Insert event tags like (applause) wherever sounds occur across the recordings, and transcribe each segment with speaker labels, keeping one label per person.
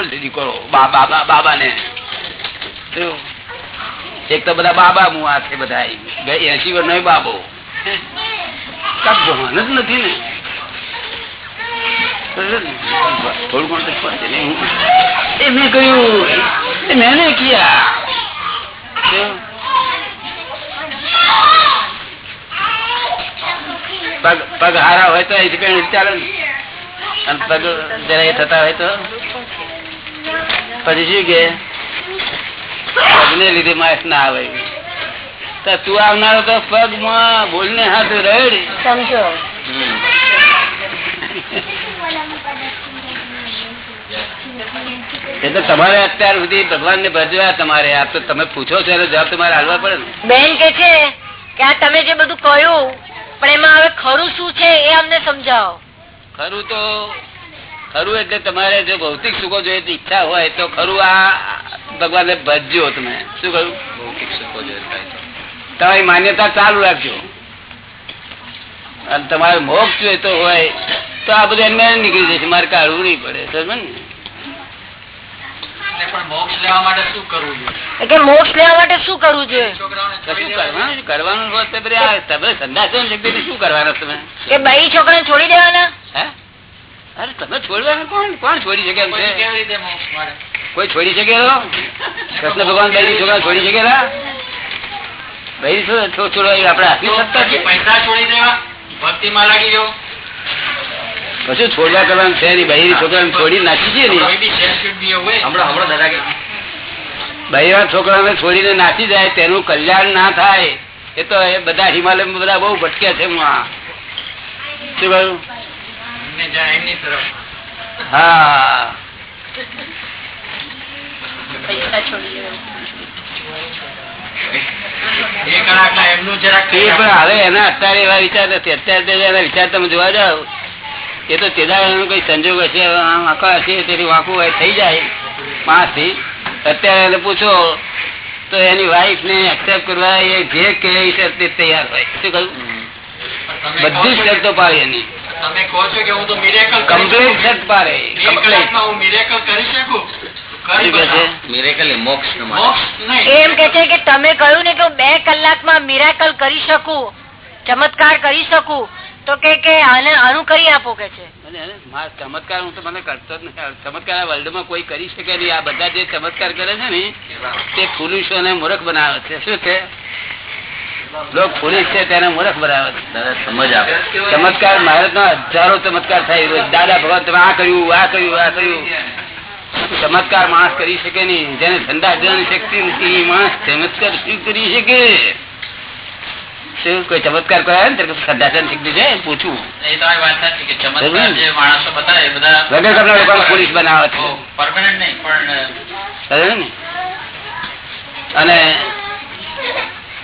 Speaker 1: Compulsory કરો. બાબા બાબા ને એક તો બધા બાબા મુવા છે બધા. એસી વર્ષ નો બાબો. કાંક જ નથી ને? પગ પગ હારા હોય તો ચાલે પગ થતા હોય તો? પછી શું કે? પગને લીધે માસ ના આવે. તો તું આવનારો તો પગમાં બોલને હાથ રેડ.
Speaker 2: સમજો.
Speaker 1: એટલે તમારે અત્યાર સુધી ભગવાન ને ભજવા તમારે. આ તો તમે પૂછો છો એનો જવાબ તમારે હાલવા પડે ને.
Speaker 2: બેન કે છે કે આ તમે જે બધું કહ્યું પણ એમાં હવે ખરું શું છે એ અમને સમજાવો.
Speaker 1: ખરું તો ખરું એટલે તમારે જો ભૌતિક સુખો જોઈએ ઈચ્છા હોય તો ખરું આ ભગવાન ને ભજજો તમે. શું કહ્યું? ભૌતિક સુખો જોઈએ તમારી માન્યતા ચાલુ રાખજો. અને તમારે મોક્ષ જોઈતો હોય તો આ બધું એમને નીકળી જશે. મારે કાઢવું નહીં પડે. સમજ ને?
Speaker 3: મોક્ષ લેવા માટે શું કરવું જોઈએ?
Speaker 2: એટલે મોક્ષ લેવા માટે શું કરવું જોઈએ?
Speaker 3: છોકરાઓને
Speaker 1: કશું
Speaker 3: છોડી દેવા
Speaker 1: કરવાનું તમે સંદાસો શું કરવાના તમે?
Speaker 2: કે બઈ છોકરાને છોડી દેવાના?
Speaker 1: હે? અરે તમે છોડવા કોણ? કોણ છોડી શકે એમ છે?
Speaker 3: કેવી રીતે
Speaker 1: કોઈ છોડી શકે કૃષ્ણ ભગવાન બૈરી છોકરા છોડી શકે બૈરી છોડ- છોડ- છોડવા
Speaker 3: આપડે પૈસા છોડી દેવા? ભક્તિમાં લાગી ગયો?
Speaker 1: પછી છોડવા કરવાનું છે નહીં બહેરી છોકરાને છોડી નાખી છે ને
Speaker 3: કોઈ બી share should be a way.
Speaker 1: બૈરા છોકરાને છોડીને નાખી જાય તેનું કલ્યાણ ના થાય. એ તો એ બધા હિમાલયમાં બધા બહુ ભટક્યા છે હું આ. શું કહ્યું?
Speaker 3: એમને જાય એમની તરફ.
Speaker 1: હા. હવે એના અત્યારે એવા વિચાર નથી. અત્યારે એના વિચાર તમે જોવા જાવ એ તો તેદાનો કોઈ સંજોગ હશે હશે તેથી વાંકું હોય થઈ જાય પાંચથી અત્યારે એને પૂછો તો એની વાઈફ ને એક્સેપ્ટ કરવા એ જે કે તૈયાર હોય. શું કહ્યું? બધું શરતો પાડી એની.
Speaker 3: તમે કહો છો કે હું તો મિરેકલ કરી
Speaker 1: કમ્પ્લીટ
Speaker 3: શકું.
Speaker 1: શરત કમ્પ્લીટ
Speaker 3: હું કરી શકું.
Speaker 4: મિરેકલ મોક્ષ
Speaker 3: મોક્ષ નહીં.
Speaker 2: એમ કે છે કે તમે કહ્યું ને કે હું બે કલાકમાં મિરાકલ કરી શકું ચમત્કાર કરી શકું તો કે કે આને આનું કરી આપો કે છે.
Speaker 1: ચમત્કાર હું તો મને કરતો જ નથી ચમત્કાર વર્લ્ડમાં કોઈ કરી શકે નહીં. આ બધા જે ચમત્કાર કરે છે ને તે પુરુષોને મૂર્ખ બનાવે છે. શું છે? લોક પુરુષ છે તેને મૂર્ખ બનાવે
Speaker 4: સમજ આપે.
Speaker 1: ચમત્કાર ભારત નો હજારો ચમત્કાર થાય. દાદા ભગવાન તમે આ કર્યું આ કર્યું આ કર્યું. ચમત્કાર માણસ કરી શકે નહીં. જેને ધંધા જવાની શક્તિ નથી માણસ ચમત્કાર શું કરી શકે? શું? કોઈ ચમત્કાર કરાય ને? તો ઠંડા છે પૂછવું વગર કરનાર લોકોને પોલીસ બનાવે છે? અને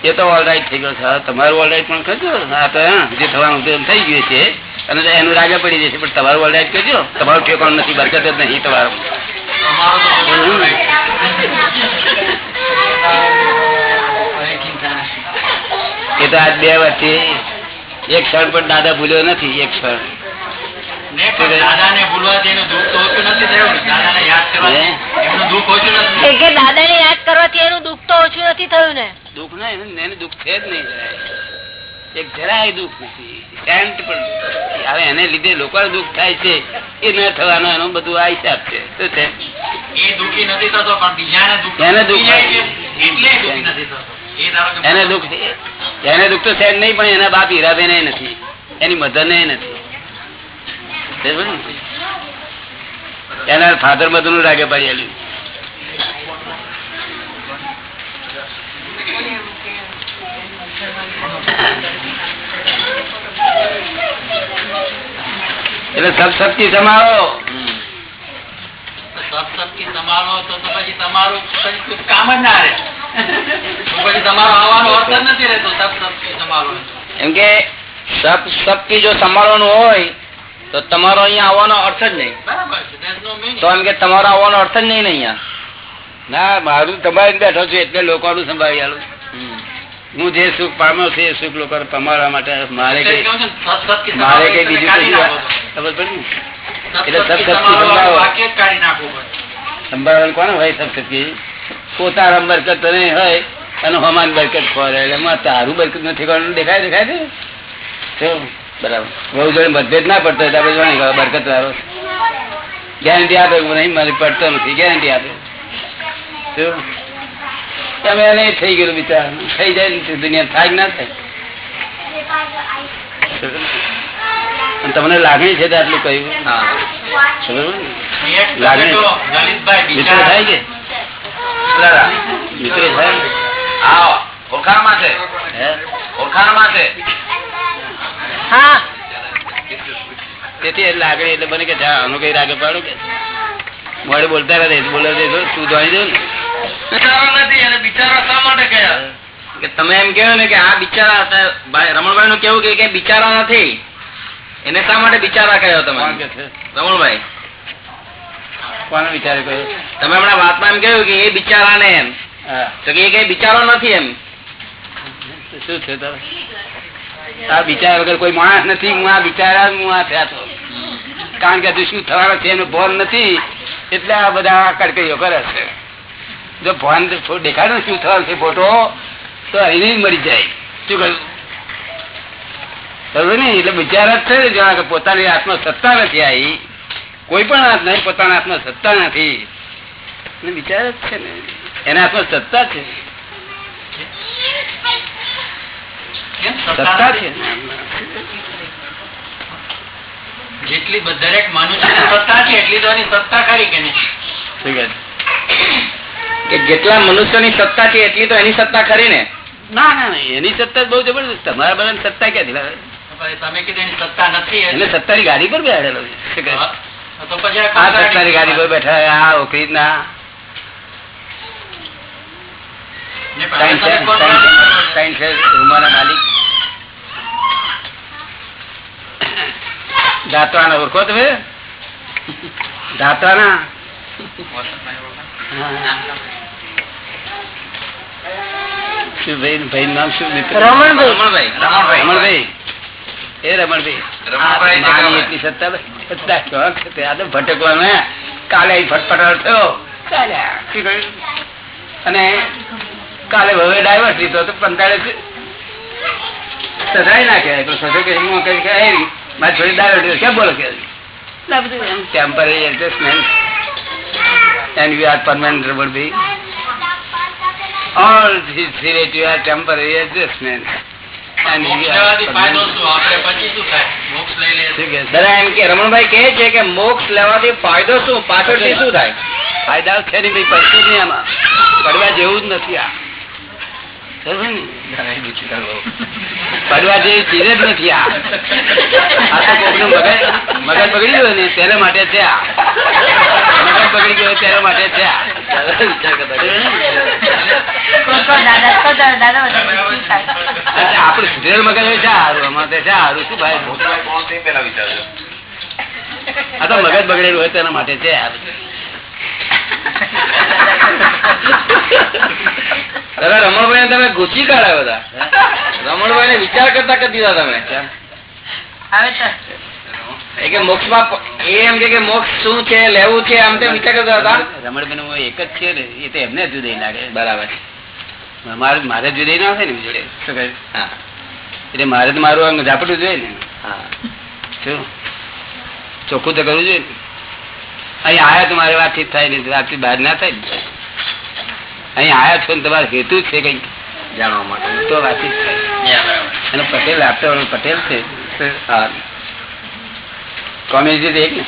Speaker 1: એ તો ઓલરાઈટ થઈ ગયો છે તમારું ઓલરાઈટ પણ કરજો. આ તો જે થવાનું હતું થઈ ગયું છે. અને એનું રાજા પડી જશે પણ તમારું ઓલરાઈટ કરજો. તમારું ઠેકાણું નથી બરકત જ નહીં તમારું. એ તો આજ બે વર્ષથી એક ક્ષણ પણ દાદા ભૂલ્યો નથી એક ક્ષણ.
Speaker 3: ને દાદાને ભૂલવાથી દુઃખ તો ઓછું નથી થયું ને. દાદાને યાદ કરવાથી એમનું દુઃખ ઓછું નથી.
Speaker 2: દાદાને યાદ કરવાથી એનું દુઃખ તો ઓછું નથી થયું ને.
Speaker 1: દુઃખ ના એને દુઃખ છે જ નહીં. એક જરાય દુઃખ નથી. શાંત પણ હવે એને લીધે લોકો દુઃખ થાય છે. એ ન થવાનો એનો બધું આ હિસાબ છે. શું
Speaker 3: દુઃખ
Speaker 1: એને દુઃખ તો છે નહીં પણ એના બાપ હીરાબેન નથી. એની મધર ને? નથી એના ફાધર મધરનું લાગે પડેલું. એટલે સબ સબકી સમાવો.
Speaker 3: સબ સબકી તો પછી તમારું કામ જ ના રહે. પછી તમારો આવવાનો અર્થ જ નથી રહેતો સબ સબકી સંભાળો
Speaker 4: એમ કે સબ સબકી જો સંભાળવાનું હોય તો તમારો અહીંયા આવવાનો અર્થ જ નહીં. તો એમ કે તમારો આવવાનો અર્થ જ નહીં અહીંયા.
Speaker 1: ના મારું તમારી બેઠો છું એટલે લોકોનું સંભાળી આલું હું જે સુખ પામ્યો છું એ સુખ લોકો તમારા માટે મારે કઈ મારે કઈ બીજું. ખબર પડે? એટલે સબ
Speaker 3: સબકી
Speaker 1: સબકી
Speaker 3: સંભાળો
Speaker 1: સંભાળો.
Speaker 3: વાક્ય જ કાઢી નાખવું પડે
Speaker 1: સંભાળવાનું કોને હોય સબશક્તિ પોતાના બરકત તો નહીં હોય અને હમાન બરકત ખોરે એટલે એમાં તારું બરકત નથી કરવાનું દેખાય દેખાય છે બરાબર બહુ જોડે મતભેદ ના પડતો હોય બરકત વાળો ગેરંટી આપે નહીં મને પડતો નથી ગેરંટી આપે? તમે એને થઈ ગયું બિચાર. થઈ જાય ને દુનિયા થાય ના થાય. તમને લાગણી છે તો આટલું કહ્યું? લાગણી. મિત્ર થાય કે? મિત્ર થાય
Speaker 4: ઓળખાણમાં છે? ઓળખાણમાં છે.
Speaker 2: હા.
Speaker 1: તેથી લાગણી એટલે બને કે જા આનો કઈ રાગે પાડું કે? મોડે બોલતા રહે બોલે તું જોઈ દઉં ને.
Speaker 3: બિચારો નથી એને બિચારો શા માટે કહ્યા
Speaker 4: કે તમે એમ કહો ને કે આ બિચારા હતા. ભાઈ રમણભાઈ નું કેવું કે કે બિચારા નથી. એને શા માટે બિચારા કહ્યો તમે? રમણભાઈ.
Speaker 1: કોને વિચારે કહ્યું?
Speaker 4: તમે હમણાં વાતમાં એમ કહ્યું કે એ બિચારા ને એમ તો કે એ કઈ બિચારો નથી એમ?
Speaker 1: શું છે આ બિચારા વગર કોઈ માણસ નથી હું આ બિચારા હું આ થયા તો. કારણ કે હજુ શું થવાનું છે એનું ભોન નથી. એટલે આ બધા કડકઈઓ કરે છે. જો ભાન દેખાડે શું થવાનું છે ફોટો તો એને જ મરી જાય. શું કહ્યું? બરોબર ને? એટલે બિચારા જ છે કે પોતાની હાથમાં સત્તા નથી આવી કોઈ પણ હાથ નહીં પોતાના હાથમાં સત્તા નથી. બિચારા જ છે ને એના હાથમાં સત્તા છે. સત્તા છે.
Speaker 3: જેટલી દરેક મનુષ્ય સત્તા છે એટલી તો એની સત્તા ખરી કે નહીં?
Speaker 4: કે જેટલા મનુષ્યની સત્તા છે એટલી તો એની સત્તા ખરી ને?
Speaker 1: ના ના એની સત્તા જ બહુ જબરદસ્ત તમારા બધા સત્તા ક્યાંથી
Speaker 3: તમે કીધું એની સત્તા નથી
Speaker 1: એટલે સત્તાની ગાડી પર.
Speaker 3: તો પછી આ
Speaker 1: સત્તાની ગાડી પર બેઠા આ ઓકરી ના દાંતવાના ઓળખો તમે? દાંતવાના ભાઈ નામ શું
Speaker 2: રમણભાઈ.
Speaker 4: રમણભાઈ.
Speaker 1: એ રમણભાઈ. એટલી સત્તા શોખ તો. કાલે થયો? અને કાલે હવે ડાયવર્સ લીધો તો પંતાળે સજાઈ નાખ્યા પેલો સજો કે હું કહી કે મારી છોડી ડાયવર્સ બોલો કે temporary adjustment and you are permanent.
Speaker 3: would be all શું? થાય?
Speaker 1: you
Speaker 4: are temporary કે રમણભાઈ કહે છે કે મોક્ષ લેવાથી ફાયદો શું? પાછળથી શું થાય?
Speaker 1: ફાયદા છે નહીં પછી જ નહીં આમાં. પડવા જેવું જ નથી આ. સમજ્યો ને? જેવી ચીજ જ નથી આ આ તો કોકનું મગજ મગજ બગડી ગયું ને તેના માટે છે આ મગજ બગડી ગયો તેના માટે છે આ
Speaker 2: દાદા તો દાદા બધા શું થાય?
Speaker 1: એટલે આપણું સુધરેલ મગજ હોય છે સારું અમારે છે હારું શું ભાઈ આ તો મગજ બગડેલું હોય તેના માટે છે આ બધું.
Speaker 4: દાદા રમણભાઈ તમે ઘૂસી કાઢ્યા બધા રમણભાઈ ને વિચાર કરતા કરી દીધા તમે.
Speaker 2: આવે છે.
Speaker 4: એ કે મોક્ષમાં એ એમ કે કે મોક્ષ શું છે લેવું છે આમ તેમ વિચાર કરતા હતા.
Speaker 1: રમણબેન હું એક જ છે ને એ તો એમને જુદાઈ લાગે.
Speaker 4: બરાબર.
Speaker 1: મારે મારે જુદાઈ ના થાય ને જોડે. શું કહે? એટલે મારે તો મારું આમ ઝાપટું જોઈએ ને.
Speaker 4: હા.
Speaker 1: શું? ચોખ્ખું તો કરવું જોઈએ ને. અહીં આયા તો મારે વાતચીત થાય ને વાતચીત બહાર ના થાય અહીં આયા છો ને તમારો હેતુ છે કઈ
Speaker 4: જાણવા માટે.
Speaker 1: તો વાતચીત થાય. અને પટેલ આપતો પટેલ છે. કોમ્યુનિટી એક ને.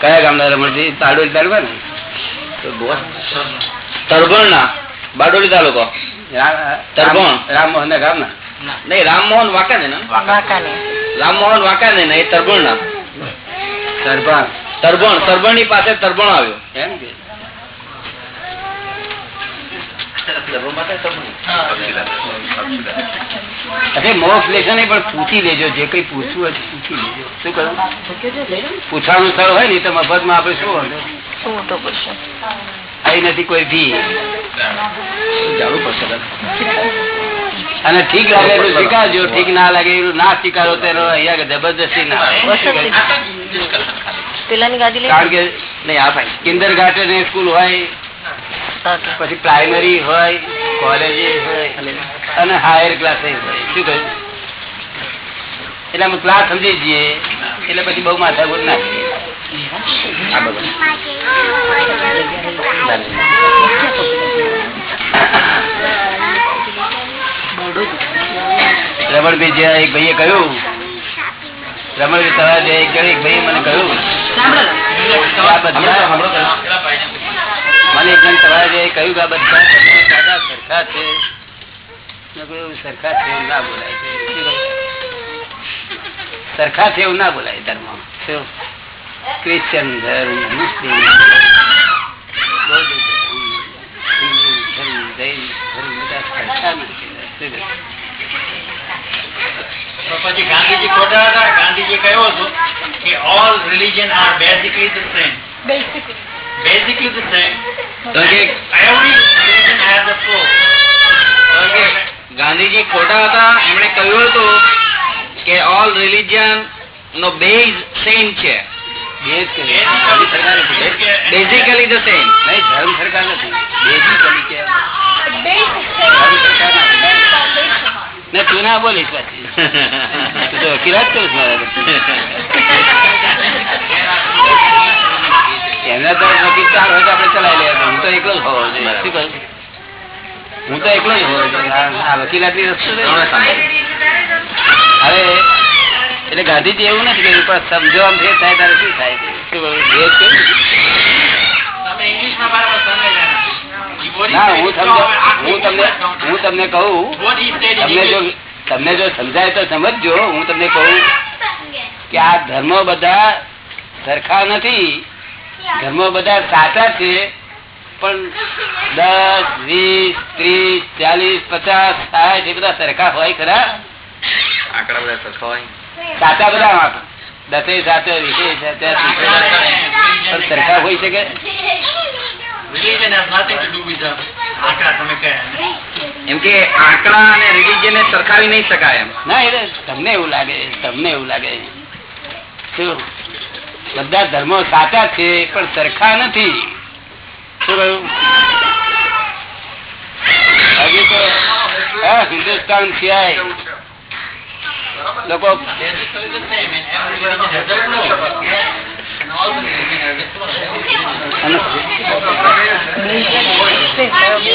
Speaker 1: કયા ગામના રમણજી? તાડોલી તાલુકા ને
Speaker 4: તરગણ ના બારડોલી તાલુકો. તરગણ.
Speaker 1: રામમોહન ના. ગામના
Speaker 4: નહીં રામમોહન વાંકા ને. રામમોહન વાંકા ને એ તરગણ ના
Speaker 1: સરપંચ
Speaker 4: તરબણ. તરબણ. ની પાસે તરબણ આવ્યો.
Speaker 1: એમ કે? અરે મોક્ષ લેશો નહીં પણ પૂછી લેજો. જે કઈ પૂછવું હોય પૂછી લેજો. શું કરો પૂછવાનું સ્થળ હોય ને તો મફતમાં આપણે શું વાંધો?
Speaker 2: શું તો પૂછો.
Speaker 1: નથી કોઈ ફી
Speaker 4: જાણવું પડશે.
Speaker 1: અને ઠીક લાગે એટલું સ્વીકારજો ઠીક ના લાગે એટલું ના સ્વીકારો તેનો અહીંયા જબરદસ્તી ના. કારણ કે
Speaker 4: નહીં આ થાય
Speaker 1: કિન્ડર ગાર્ડન સ્કૂલ હોય પછી પ્રાઇમરી હોય કોલેજ હોય અને હાયર ક્લાસ હોય. શું કહ્યું? એટલે અમે ક્લાસ સમજી જઈએ એટલે પછી બહુ માથાકૂટ ના કરીએ.
Speaker 4: આ બધું
Speaker 1: રમણભાઈ જે એક ભાઈએ કહ્યું રમણભાઈ તમારા જે એક જણ એક ભાઈએ મને કહ્યું કે આ બધા મને એક જણ તમારા જે કહ્યું કે આ બધા ધર્મો દાદા સરખા છે મેં કહ્યું, સરખા છે એવું ના બોલાય છે શું કહ્યું? સરખા છે એવું ના બોલાય ધર્મ શું? ક્રિશ્ચિયન ધર્મ મુસ્લિમ બૌદ્ધ ધર્મ, હિન્દુ ધર્મ જૈન ધર્મ બધા સરખા નથી શું કહ્યું?
Speaker 3: તો પછી ગાંધીજી ખોટા હતા. ગાંધીજી કહ્યું હતું કે all religion are basically the same basically the same
Speaker 4: Gandhiji ખોટા હતા. એમણે કહ્યું હતું કે ઓલ રિલિજન નો બેઝ સેમ છે. બેઝિકલી ધ સેમ
Speaker 1: નહીં ધર્મ સરકાર નથી બેઝિકલી કે ધર્મ સરકાર નથી ને તું ના બોલીશ પછી (laughs) તું તો વકીલાત કરું છું મારા એમના તો નક્કી ચાર હોય તો આપણે ચલાવી લઈએ હું તો એકલો જ હોવો જોઈએ. શું હું તો એકલો જ હોવો જોઈએ. રસ્તો હવે એટલે ગાંધીજી એવું નથી કર્યું પણ સમજો આમ ફેર થાય તારે શું થાય? શું? બેઝ કહ્યું
Speaker 3: તમે ઇંગ્લિશમાં બરાબર સમજ્યા
Speaker 1: ના હું હું તમને હું તમને કહું તમને જો તમને જો સમજાય તો સમજજો હું તમને કહું કે આ ધર્મો બધા સરખા નથી. ધર્મો બધા સાચા છે પણ દસ વીસ ત્રીસ ચાલીસ પચાસ સાઠ એ બધા સરખા હોય ખરા?
Speaker 4: આંકડા બધા સરખા હોય.
Speaker 1: સાચા બધા દસે સાચો વીસે સાચા પણ સરખા હોય શકે? (laughs)
Speaker 3: Religion has nothing to do with the આંકડા તમે કહ્યા
Speaker 4: એમ. કે આંકડા અને રિલિજન ને સરખાવી નહીં શકાય એમ.
Speaker 1: ના એટલે તમને એવું લાગે તમને એવું લાગે. શું? બધા ધર્મો સાચા છે પણ સરખા નથી. શું હજી તો હા, હિન્દુસ્તાન સિવાય. લોકો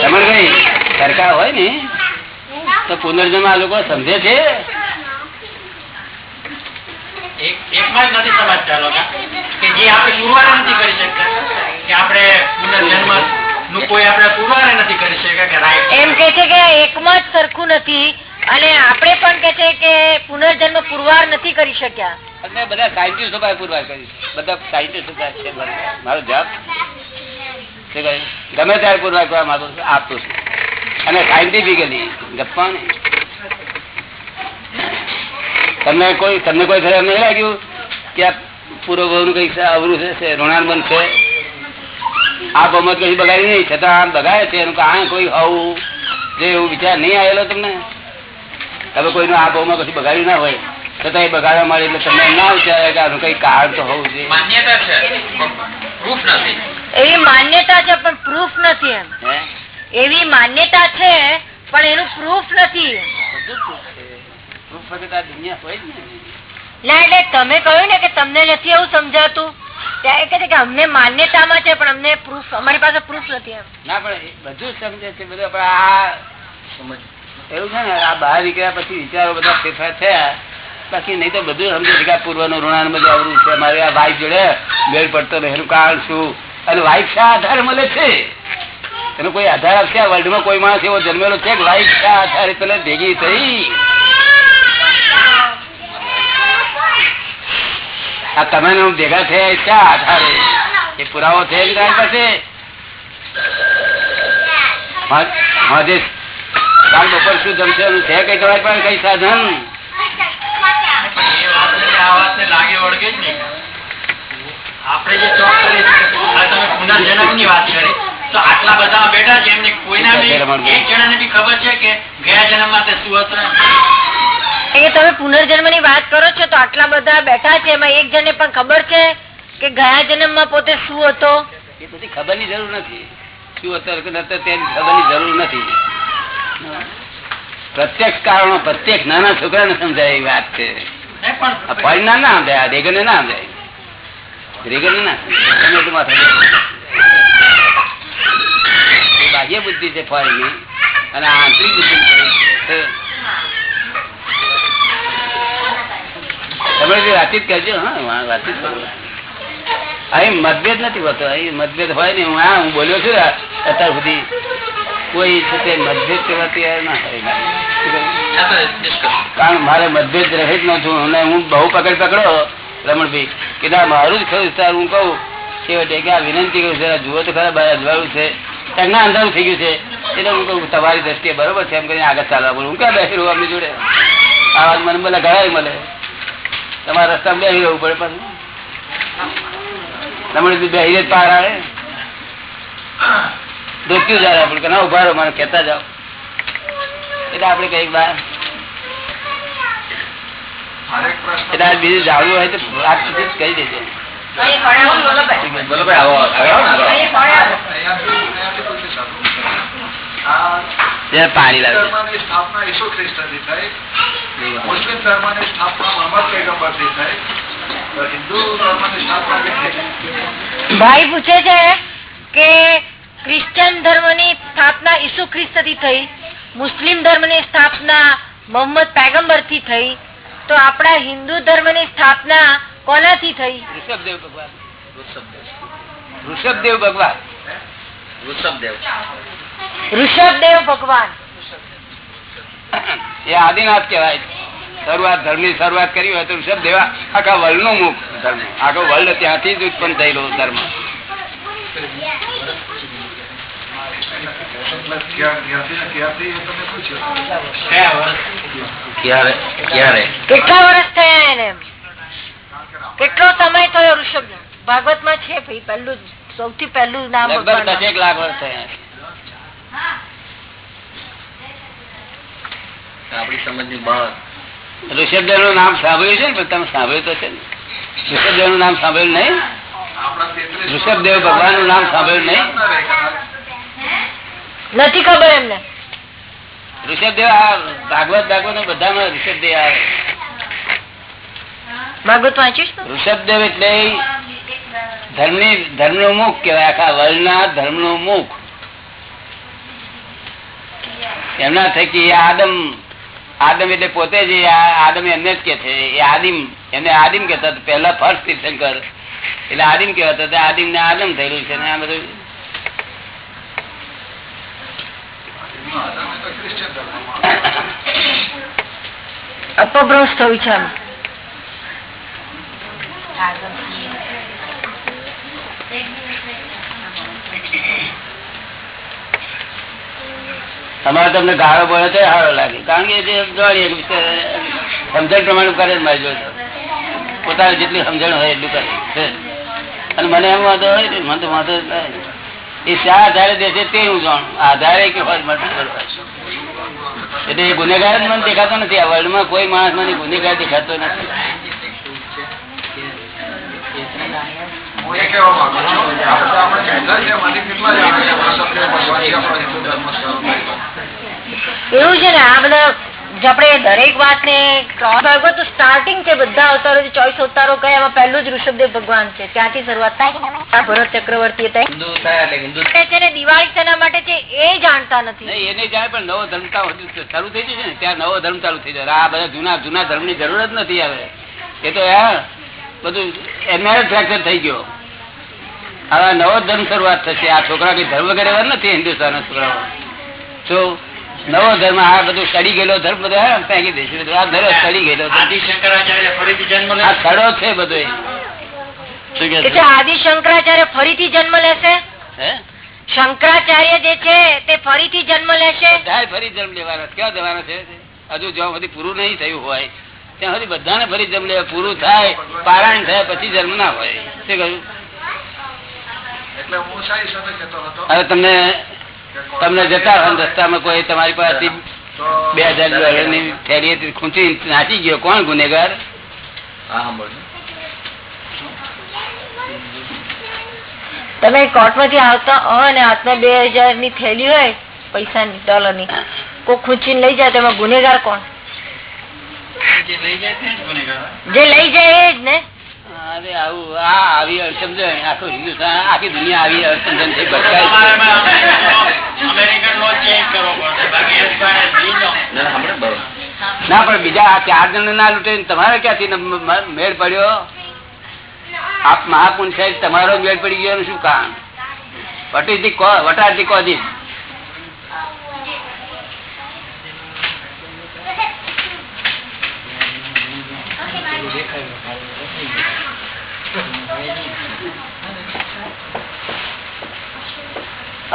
Speaker 1: રમણભાઈ સરખા હોય ને તો પુનર્જન્મ આ લોકો સમજે છે?
Speaker 3: એકમાં જ નથી સમજતા લોકો કે જે આપણે પુરવાર નથી કરી શકતા કે આપણે પુનર્જન્મનું કોઈ આપણે પુરવાર નથી કરી શકતા કે રાઈટ.
Speaker 2: એમ કે છે કે એકમાં જ સરખું નથી અને આપણે પણ કે છે કે પુનર્જન્મ પુરવાર નથી કરી શક્યા.
Speaker 1: અને બધા સાયન્ટિસ્ટો પાસે પુરવાર કરી બધા સાયન્ટિસ્ટો પાસે મારો જવાબ? ગમે ત્યારે પુરવાર કરવા માંગુ છું આપું છું. અને સાયન્ટિફિકલી ગપ્પા ને તમને કોઈ તમને કોઈ ખરે નહીં લાગ્યું કે આ પૂરો બહુ કઈ અવરું છે, ઋણાન બંધ છે? આ બમત કઈ બગાડી નહીં. છતાં આમ બગાડે છે. એનું આ કોઈ આવું જે એવું વિચાર નહીં આવેલો તમને? તમે કોઈનું આ બહુમાં કશું બગાડ્યું ના હોય છતાં એ બગાડવા મળે એટલે તમને ના વિચારે કે આનું કઈ કારણ તો હોવું જોઈએ.
Speaker 4: માન્યતા છે પ્રૂફ નથી.
Speaker 2: એવી માન્યતા છે પણ પ્રૂફ નથી એમ. એવી માન્યતા છે પણ એનું પ્રૂફ નથી
Speaker 1: બધું proof છે. Proof વગર આ દુનિયા હોય જ ના
Speaker 2: એટલે તમે કહ્યું ને કે તમને નથી એવું સમજાતું. ત્યારે કહે છે કે અમને માન્યતામાં છે પણ અમને પ્રૂફ અમારી પાસે પ્રૂફ નથી એમ.
Speaker 1: ના પણ બધું જ સમજે છે બધું. આ આ એવું છે ને, આ બહાર નીકળ્યા પછી વિચારો બધા ફેરફાર થયા. બાકી નહીં તો બધું સમજો કે પૂર્વનું ઋણાનું બધું આવરું છે. મારે આ વાઈફ જોડે મેળ પડતો એનું કારણ શું? અને વાઈફ શા આધારે મળે છે? એનો કોઈ આધાર આપશે આ વર્લ્ડમાં કોઈ માણસ એવો જન્મેલો છે વાઈફ શા આધારે પેલા ભેગી થઈ? આ તમે ભેગા થયા શા આધારે? એ પુરાવો તારી પાસે? કાલ બપોર શું જમશે એનું છે કઈ તમારી પાસે કઈ સાધન?
Speaker 3: એ વાતને આ વાતને લાગે વળગે જ નહીં આપણે જે ચોક કરીએ છીએ કે આ તમે વાત કરી તો આટલા બધા બેઠા છે એમને કોઈના બી એક જણાને બી ખબર છે કે ગયા જન્મમાં તે શું હતું
Speaker 2: તમે પુનર્જન્મની વાત કરો છો તો આટલા બધા બેઠા છે એમાં એક જણ પણ ખબર છે કે ગયા જન્મમાં પોતે શું હતો?
Speaker 1: એ બધી ખબરની જરૂર નથી. શું હતો તેની ખબરની જરૂર નથી. પ્રત્યક્ષ કારણો પ્રત્યેક નાના છોકરાને સમજાય એવી વાત છે.
Speaker 3: પણ
Speaker 1: ના સમજાય આ ને ના સમજાય. રેગન ના બાહ્ય બુદ્ધિ છે ફળની અને આ આંતરિક બુદ્ધિ તમે જે વાતચીત કરજો હા વાતચીત કરો. અહીં મતભેદ નથી હોતો. અહીં મતભેદ હોય ને હું હા હું બોલ્યો છું ને અત્યાર સુધી કોઈ છે તે મતભેદ કહેવાતી ના. કારણ મારે મતભેદ રહે જ ન છું. અને હું બહુ પકડ પકડો રમણભાઈ કે ના મારું જ ખરું તાર હું કહું છેવટે કે આ વિનંતી કરું જરા જુઓ તો ખરા ભાઈ અજવાળું છે. એમના અંધારું થઈ ગયું છે. એટલે હું કહું તમારી દ્રષ્ટિએ બરોબર છે. એમ કરીને આગળ ચાલવા બોલું. હું ક્યાં બેસી રહું અમને જોડે? આ વાત મને બધા ઘણા મળે. તમારા રસ્તા બેસી રહેવું પડે પાછું. રમણ બી બેસી જ પાર આવે ધોત્યું જાય આપણે કે ના ઊભા રહો મને કહેતા જાઓ. એટલે આપણે કંઈક બાર એટલે આ બીજું જાણવું હોય તો વાત સુધી જ કહી દેજે.
Speaker 4: વલ્લભભાઈ. આવો
Speaker 1: જરા પાણી લાવે
Speaker 5: ધર્મની સ્થાપના ઈસુ ખ્રિસ્તથી થઈ. મુસ્લિમ ધર્મની સ્થાપના મોહમ્મદ પૈગંબરથી થઈ.
Speaker 2: ભાઈ પૂછે છે કે ક્રિશ્ચન ધર્મની સ્થાપના ઈસુ ખ્રિસ્તથી થઈ મુસ્લિમ ધર્મની સ્થાપના મોહમ્મદ પેગમ્બરથી થઈ તો આપણા હિન્દુ ધર્મની સ્થાપના કોનાથી થઈ?
Speaker 1: ઋષભદેવ ભગવાન. ઋષભદેવ ભગવાન.
Speaker 4: ઋષભદેવ.
Speaker 2: ઋષભદેવ ભગવાન.
Speaker 1: એ આદિનાથ કહેવાય શરૂઆત ધર્મની શરૂઆત કરી હોય તો ઋષભદેવ આખા વર્લ્ડનું મુખ ધર્મ. આખો વર્લ્ડ ત્યાંથી જ ઉત્પન્ન થયેલો ધર્મ.
Speaker 5: ને
Speaker 2: કેટલા વર્ષ થયા એને? કેટલો સમય થયો ઋષભદેવ ભાગવતમાં છે ભાઈ પહેલું જ, સૌથી પહેલું નામ
Speaker 1: દસેક લાખ વર્ષ થયા
Speaker 4: આપણી સમજની બહાર
Speaker 1: ઋષભદેવનું નામ સાંભળ્યું છે ને પણ તમે સાંભળ્યું તો છે ને. ઋષભદેવનું નામ સાંભળ્યું નહીં? ઋષભદેવ ભગવાનનું નામ સાંભળ્યું નહીં?
Speaker 2: નથી ખબર એમને.
Speaker 1: ઋષભદેવ આ ભાગવત ભાગવત બધામાં ઋષભદેવ આવે
Speaker 2: ભાગવત વાંચ્યું
Speaker 1: ઋષભદેવ એટલે ધર્મની ધર્મનો મુખ કેવાય આખા વલનાથ ધર્મ નો મુખ એમના થકી આદમ આદમ એટલે પોતે જે આ આદમ એમને જ કે છે. એ આદિમ. એમને આદિમ કેતા પેલા પહેલા ફર્સ્ટ તીર્થંકર. એટલે આદિમ કહેવાતા હતા. આદિમ ને આદમ થયેલું છે ને આ બધું.
Speaker 2: અપભ્રંશ થયું છે.
Speaker 1: અમારે તમને ગાળો પડે તો સારો લાગે. કારણ કે સમજણ પ્રમાણે કરે મારી જોડે. પોતાને જેટલી સમજણ હોય એટલું કરે અને મને એમ વાંધો હોય ને, મને તો વાંધો. એ શા આધારે દે છે તે હું જાણું. આધારે કે હોય એટલે એ ગુનેગાર મને દેખાતો નથી. આ વર્લ્ડમાં કોઈ માણસ મને ગુનેગાર દેખાતો નથી.
Speaker 5: હું એ કહેવા માંગુ છું આ બધા આપણે કહેતા છે એમાંથી કેટલા જાણે કે વૃષભદેવ ભગવાનથી આપણો હિન્દુ ધર્મ
Speaker 2: એવું છે ને આ બધા આપણે દરેક વાત ને ભાગવત સ્ટાર્ટિંગ છે બધા અવતારો જે ચોઈસ અવતારો કયા એમાં પહેલું જ ઋષભદેવ ભગવાન છે. ત્યાંથી શરૂઆત થાય. આ ભરત ચક્રવર્તી દિવાળી તેના માટે છે એ જાણતા નથી.
Speaker 1: એને જાણે પણ નવો ધર્મ ચાલુ ચાલુ થઈ જશે ને ત્યાં નવો ધર્મ ચાલુ થઈ જાય આ બધા જૂના જૂના ધર્મની જરૂર જ નથી હવે. એ તો યાર બધું એમને ફ્રેક્ચર થઈ ગયો. હવે નવો ધર્મ શરૂઆત થશે. આ છોકરા કઈ ધર્મ વગેરે નથી હિન્દુસ્તાન છોકરાઓ. તો નવો ધર્મ આ બધું સડી ગયેલો ધર્મ બધો હે, ફેંકી દેશે આ ધર્મ સડી ગયેલો
Speaker 3: શંકરાચાર્ય ફરીથી જન્મ લે?
Speaker 1: આ સડો છે બધો
Speaker 2: આદિ શંકરાચાર્ય ફરીથી જન્મ લેશે? શંકરાચાર્ય જે છે તે ફરીથી જન્મ લેશે?
Speaker 1: ફરી જન્મ લેવાના. ક્યાં જવાના છે? હજુ જ્યાં સુધી પૂરું નહીં થયું હોય ત્યાં સુધી બધાને ફરી જન્મ લેવા પૂરું થાય પારાયણ થાય પછી જન્મ ના હોય. શું કહ્યું
Speaker 5: એટલે હું શા હિસાબે કહેતો હતો
Speaker 1: હવે તમને તમને જતા હોય રસ્તામાં કોઈ તમારી પાસેથી બે હજાર ડોલરની ફેરી ખૂંચી નાચી ગયો. કોણ ગુનેગાર?
Speaker 2: તમે કોર્ટમાંથી આવતા હોય અને હાથમાં બે હજારની થેલી હોય પૈસાની ડોલરની કોઈ ખૂંચી લઈ જાય તેમાં ગુનેગાર કોણ?
Speaker 3: જે લઈ જાય જે
Speaker 2: લઈ જાય એ જ ને.
Speaker 1: અરે આવું આ આવી આખું હિન્દુસ્તાન આખી દુનિયા આવી થી ભટકાય ના પણ બીજા આ ચાર જણ ના લૂંટે તમારે ક્યાંથી મેળ પડ્યો? આપ મહાપુરુષ સાહેબ તમારો મેળ પડી ગયો શું કામ what is the what are the causes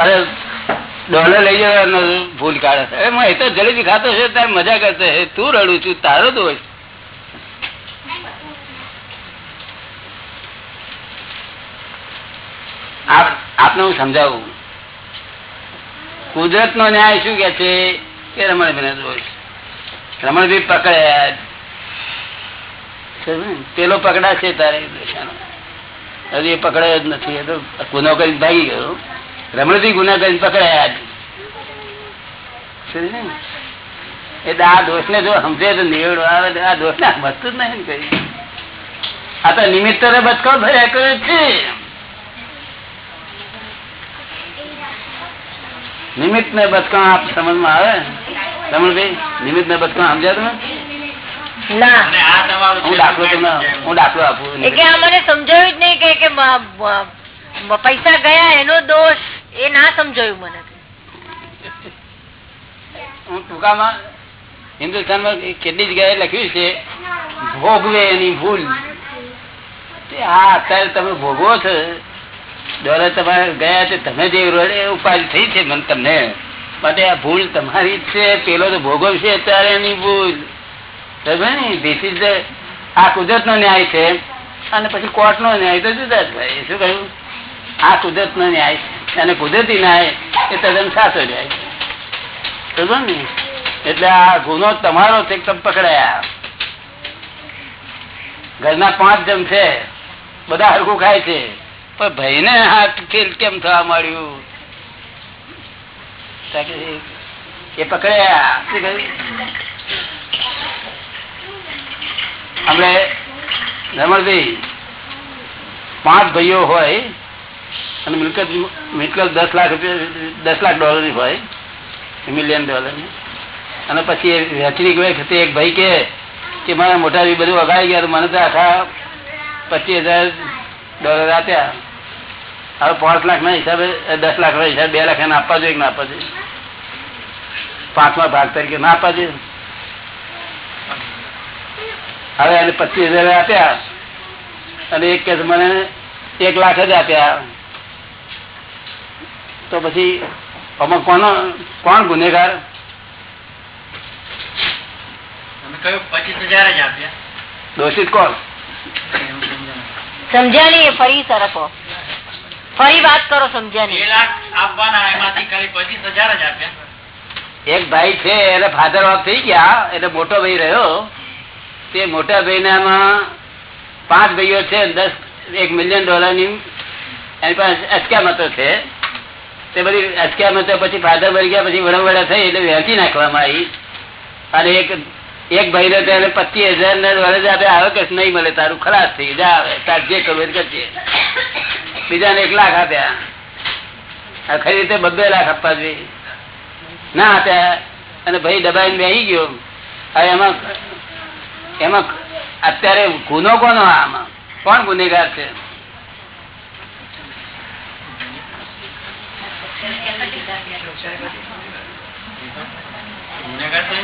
Speaker 1: અરે, ડોલર લઈ જવાનો ભૂલ કાઢે છે. અરે એ તો જલેબી ખાતો છે, તારે મજા કરશે. છે તું રડું છું, તારો દોષ આપને હું સમજાવું? કુદરત નો ન્યાય શું કે છે? કે રમણભાઈ દોષ રમણભાઈ પકડ્યા ને? પેલો પકડાશે તારે દોષાનો. હજી એ પકડાયો જ નથી. એ તો ગુનો કરી ભાગી ગયો. રમણભાઈ ગુના કરી પકડાયા. એટલે આ દોષ ને જો સમજે તો નિવેડો આવે તો આ દોષ ને બચતું જ નહીં ને કઈ. આ તો નિમિત્ત ને બચકો ભર્યા કરે છે. નિમિત્ત ને બચકો આપ સમજમાં આવે? રમણભાઈ નિમિત્ત ને. બચકો સમજ્યા તમે હું દાખલો તમને હું દાખલો આપું.
Speaker 2: એ આ મને સમજાયું જ નહીં કે પૈસા ગયા એનો દોષ. એ ના સમજાયું મને.
Speaker 1: હું ટૂંકામાં હિન્દુસ્તાનમાં કેટલી જગ્યાએ લખ્યું છે, ભોગવે એની ભૂલ. હા, અત્યારે તમે ભોગવો છો. ડોલર તમારે ગયા છે, તમે જે રોડે ઉપાય થઈ છે મને તમને. માટે આ ભૂલ તમારી જ છે. પેલો તો ભોગવશે અત્યારે એની ભૂલ. સમજે ને ધીસ ઇઝ આ કુદરત નો ન્યાય છે. અને પછી કોર્ટ નો ન્યાય તો જુદા જ ભાઈ શું કહ્યું? આ કુદરત નો ન્યાય છે. અને કુદરતી ન્યાય એ તદ્દન સાચો જાય સમજો ને? એટલે આ ગુનો તમારો છે પકડાયા? ઘરના પાંચ જણ છે, બધા હરખું ખાય છે. પણ ભાઈને હાથ ફેલ કેમ થવા મળ્યું એ પકડ્યા? આપણે રમણભાઈ પાંચ ભાઈઓ હોય અને મિલકત મિલકત દસ લાખ રૂપિયા, દસ લાખ ડોલરની હોય મિલિયન ડોલરની અને પછી એ ગઈ વખતે એક ભાઈ કે કે મારા મોટા ભાઈ બધું વગાડી ગયા મને તો આખા પચીસ હજાર ડોલર આપ્યા. હવે પાંચ લાખના હિસાબે દસ લાખના હિસાબે, બે લાખ એને આપવા જોઈએ ના આપવા જોઈએ? પાંચમા ભાગ તરીકે ના આપવા જોઈએ? હવે એને પચીસ હજાર આપ્યા. અને એક કે મને એક લાખ જ આપ્યા. તો પછી આમાં કોનો કોણ ગુનેગાર?
Speaker 3: પચીસ હજાર જ આપ્યા.
Speaker 1: દોષિત કોણ?
Speaker 2: સમજ્યા નહીં ફરી સરકો ફરી વાત કરો સમજ્યા નહીં.
Speaker 3: આપવાના એમાંથી ખાલી પચીસ હજાર જ આપ્યા.
Speaker 1: એક ભાઈ છે એટલે ફાધર ઓફ થઈ ગયા એટલે મોટો ભાઈ રહ્યો. તે મોટા ભાઈનામાં પાંચ ભાઈઓ છે દસ એક મિલિયન ડોલરની એની પાસે અચકામતો છે. તે બધી અચકામતો પછી ફાધર ભરી ગયા, પછી વડવડા થઈ એટલે વહેંચી નાખવામાં આવી. અને એક એક ભાઈ ને પચીસ હજાર ને વર્ષ આપે, આવે કે નહીં મળે? તારું ખલાસ થઈ જા આવે. તાર જે કરવું કરજે. બીજાને એક લાખ આપ્યા. ખરી રીતે બબ્બે લાખ આપવા જોઈએ. ના આપ્યા. અને ભાઈ દબાઈને બેસી ગયો. હવે એમાં એમાં અત્યારે ગુનો કોનો આમાં? કોણ ગુનેગાર છે
Speaker 3: ગુનેગાર તો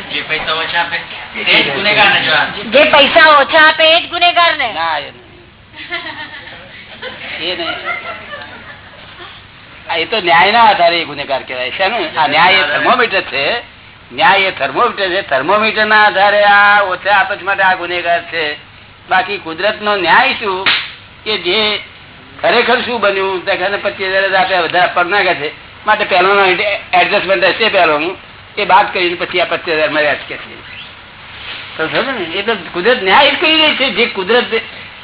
Speaker 3: જે પૈસા ઓછા આપે. ને
Speaker 2: એ જ ગુનેગાર ને
Speaker 1: એ નહીં. એ નહીં. આ એ તો ન્યાય ના આધારે ગુનેગાર કેવાય છે આ ન્યાય એ થર્મોમીટર છે. ન્યાય એ થર્મોમીટર છે. થર્મોમીટર ના આધારે આ ઓછા આપસ માટે આ ગુનેગાર છે. બાકી કુદરત નો ન્યાય શું? કે જે ખરેખર શું બન્યું? પચીસ હજાર આપ્યા વધારે પગ નાખે છે. માટે પહેલો એડજસ્ટમેન્ટ હશે પહેલોનું એ બાદ કરીને પછી આ પચીસ હજાર મળ્યા જ કે છે. તો સમજો ને? એ તો કુદરત ન્યાય કરી રહી છે. જે કુદરત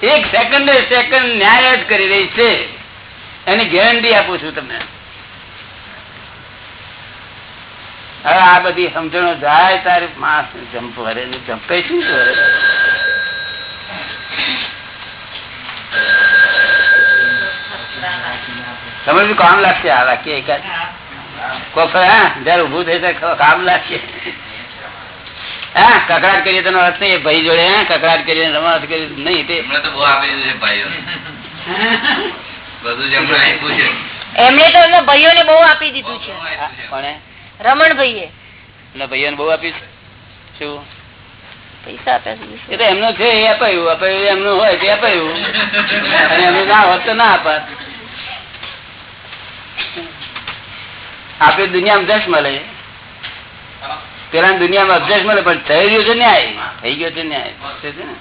Speaker 1: એક સેકન્ડ સેકન્ડ ન્યાય જ કરી રહી છે. એની ગેરંટી આપું છું તમને. હવે આ બધી સમજણો જાય તારે માસ જંપ વરે જંપે શું વરે? તમે કામ લાગશે? આ વાક્ય એકાદ. હા જયારે ઉભું થઈ ત્યારે કામ લાગશે. હા કકડાટ કરીએ તેનો અર્થ નહીં ભાઈ જોડે હા કકડાટ કરીએ અર્થ કરી નહીં તે
Speaker 4: એમણે તો આપી આપ્યું
Speaker 2: એમના ભાઈઓને બહુ આપી દીધું છે.
Speaker 1: કોને રમણ
Speaker 2: ભાઈએ
Speaker 1: એમના ભાઈઓને બહુ આપીશ શું?
Speaker 2: પૈસા આપ્યા
Speaker 1: એ તો એમનું છે એ અપાયું. અપાયું એમનું હોય તે અપાયું. અને એમનું ના હોત તો ના અપાત. આપે દુનિયામાં જશ મળે. પેલા દુનિયામાં અભ્યાસ મળે પણ થઈ ગયો છે ન્યાય. થઈ ગયો છે ન્યાય. છે ને?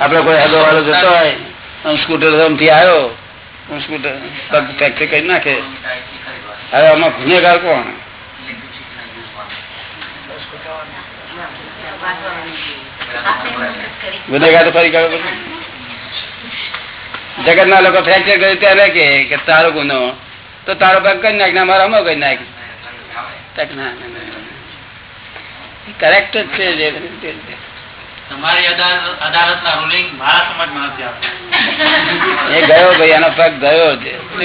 Speaker 1: આપડે કોઈ હગો વાળો જતો હોય સ્કૂટર આવ્યો હું સ્કૂટર કરી નાખે. હવે આમાં ગુનેગાર કોણ? ગુનેગાર ફરી ગયો જગત ના લોકો ફ્રેક્ચર કર્યું ત્યારે કે તારો ગુનો, તો તારો પગ કરી નાખ, ને મારો અમો કરી નાખ. કરેક્ટ જ છે.
Speaker 3: તમારી અદાલત ના રૂલિંગ મારા સમજમાં નથી આવતું.
Speaker 1: એ ગયો ભાઈ એનો પગ ગયો છે.